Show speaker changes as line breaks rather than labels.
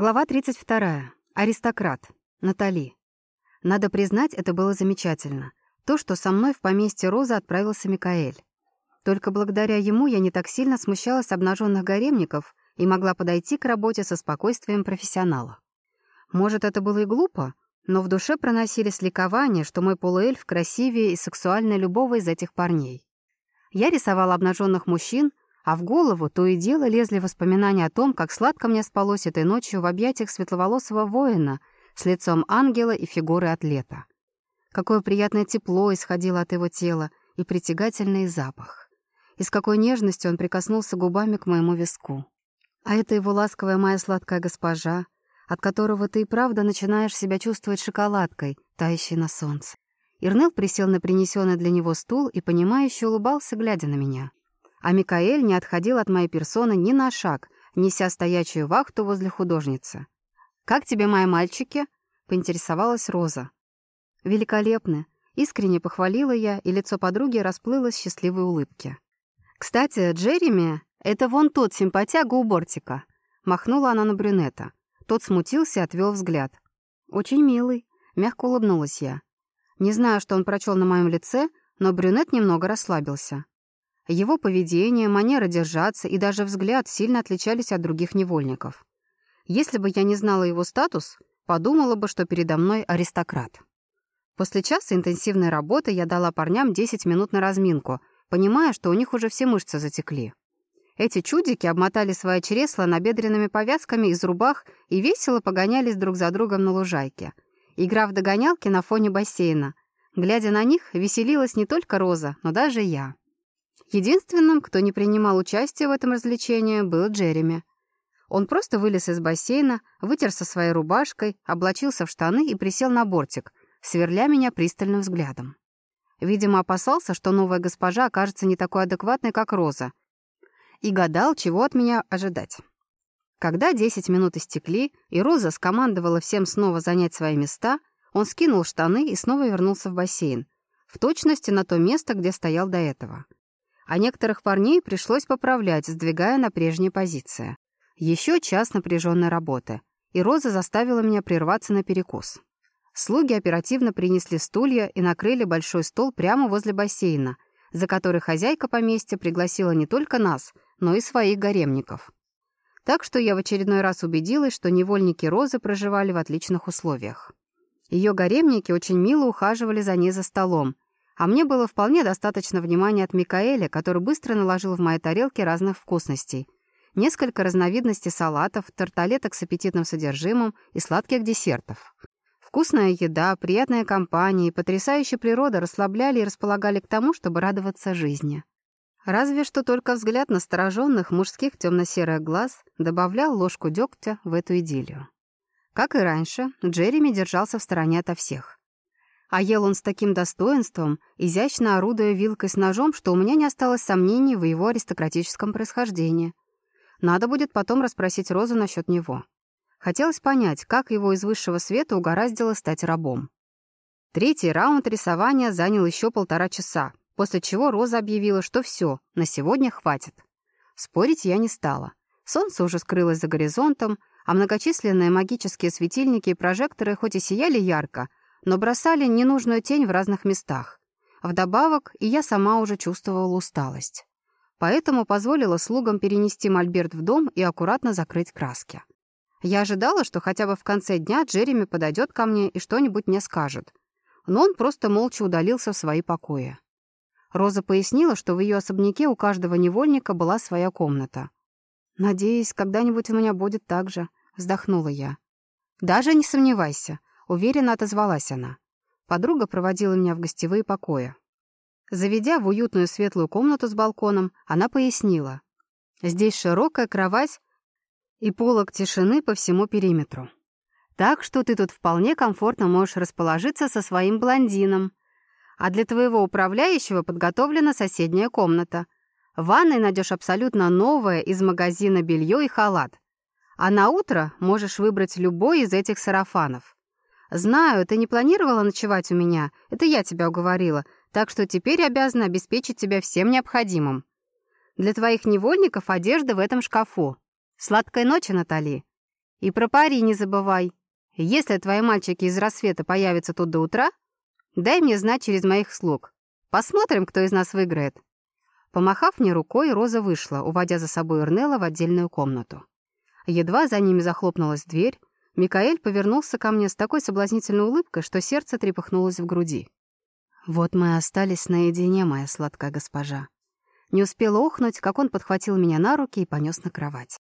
Глава 32. Аристократ. Натали. Надо признать, это было замечательно. То, что со мной в поместье Роза отправился Микаэль. Только благодаря ему я не так сильно смущалась обнаженных гаремников и могла подойти к работе со спокойствием профессионала. Может, это было и глупо, но в душе проносились ликования, что мой полуэльф красивее и сексуальнее любого из этих парней. Я рисовала обнаженных мужчин, а в голову то и дело лезли воспоминания о том, как сладко мне спалось этой ночью в объятиях светловолосого воина с лицом ангела и фигурой атлета. Какое приятное тепло исходило от его тела и притягательный запах. И с какой нежностью он прикоснулся губами к моему виску. А это его ласковая моя сладкая госпожа, от которого ты и правда начинаешь себя чувствовать шоколадкой, тающей на солнце. Ирнел присел на принесенный для него стул и, понимающе улыбался, глядя на меня. А Микаэль не отходил от моей персоны ни на шаг, неся стоячую вахту возле художницы. «Как тебе мои мальчики?» — поинтересовалась Роза. «Великолепны!» — искренне похвалила я, и лицо подруги расплылось счастливой улыбке. «Кстати, Джереми — это вон тот симпатяга у бортика», — махнула она на брюнета. Тот смутился и отвел взгляд. «Очень милый», — мягко улыбнулась я. Не знаю, что он прочел на моем лице, но брюнет немного расслабился. Его поведение, манера держаться и даже взгляд сильно отличались от других невольников. Если бы я не знала его статус, подумала бы, что передо мной аристократ. После часа интенсивной работы я дала парням 10 минут на разминку, понимая, что у них уже все мышцы затекли. Эти чудики обмотали свои чресла набедренными повязками из рубах и весело погонялись друг за другом на лужайке, игра в догонялки на фоне бассейна. Глядя на них, веселилась не только Роза, но даже я. Единственным, кто не принимал участия в этом развлечении, был Джереми. Он просто вылез из бассейна, вытерся своей рубашкой, облачился в штаны и присел на бортик, сверля меня пристальным взглядом. Видимо, опасался, что новая госпожа окажется не такой адекватной, как Роза, и гадал, чего от меня ожидать. Когда 10 минут истекли, и Роза скомандовала всем снова занять свои места, он скинул штаны и снова вернулся в бассейн, в точности на то место, где стоял до этого а некоторых парней пришлось поправлять, сдвигая на прежние позиции. Еще час напряженной работы, и Роза заставила меня прерваться на перекус. Слуги оперативно принесли стулья и накрыли большой стол прямо возле бассейна, за который хозяйка поместья пригласила не только нас, но и своих гаремников. Так что я в очередной раз убедилась, что невольники Розы проживали в отличных условиях. Ее гаремники очень мило ухаживали за ней за столом, а мне было вполне достаточно внимания от Микаэля, который быстро наложил в мои тарелки разных вкусностей. Несколько разновидностей салатов, тарталеток с аппетитным содержимым и сладких десертов. Вкусная еда, приятная компания и потрясающая природа расслабляли и располагали к тому, чтобы радоваться жизни. Разве что только взгляд настороженных мужских темно-серых глаз добавлял ложку дегтя в эту идиллию. Как и раньше, Джереми держался в стороне ото всех. А ел он с таким достоинством, изящно орудуя вилкой с ножом, что у меня не осталось сомнений в его аристократическом происхождении. Надо будет потом расспросить Розу насчет него. Хотелось понять, как его из высшего света угораздило стать рабом. Третий раунд рисования занял еще полтора часа, после чего Роза объявила, что все, на сегодня хватит. Спорить я не стала. Солнце уже скрылось за горизонтом, а многочисленные магические светильники и прожекторы хоть и сияли ярко, но бросали ненужную тень в разных местах. Вдобавок, и я сама уже чувствовала усталость. Поэтому позволила слугам перенести мольберт в дом и аккуратно закрыть краски. Я ожидала, что хотя бы в конце дня Джереми подойдет ко мне и что-нибудь мне скажет. Но он просто молча удалился в свои покои. Роза пояснила, что в ее особняке у каждого невольника была своя комната. «Надеюсь, когда-нибудь у меня будет так же», — вздохнула я. «Даже не сомневайся. Уверенно отозвалась она. Подруга проводила меня в гостевые покои. Заведя в уютную светлую комнату с балконом, она пояснила. Здесь широкая кровать и полок тишины по всему периметру. Так что ты тут вполне комфортно можешь расположиться со своим блондином. А для твоего управляющего подготовлена соседняя комната. В ванной найдешь абсолютно новое из магазина белье и халат. А на утро можешь выбрать любой из этих сарафанов. «Знаю, ты не планировала ночевать у меня, это я тебя уговорила, так что теперь обязана обеспечить тебя всем необходимым. Для твоих невольников одежда в этом шкафу. Сладкой ночи, Натали!» И про пари не забывай. Если твои мальчики из рассвета появятся тут до утра, дай мне знать через моих слуг. Посмотрим, кто из нас выиграет». Помахав мне рукой, Роза вышла, уводя за собой Эрнела в отдельную комнату. Едва за ними захлопнулась дверь, Микаэль повернулся ко мне с такой соблазнительной улыбкой, что сердце трепыхнулось в груди. «Вот мы остались наедине, моя сладкая госпожа». Не успела охнуть, как он подхватил меня на руки и понес на кровать.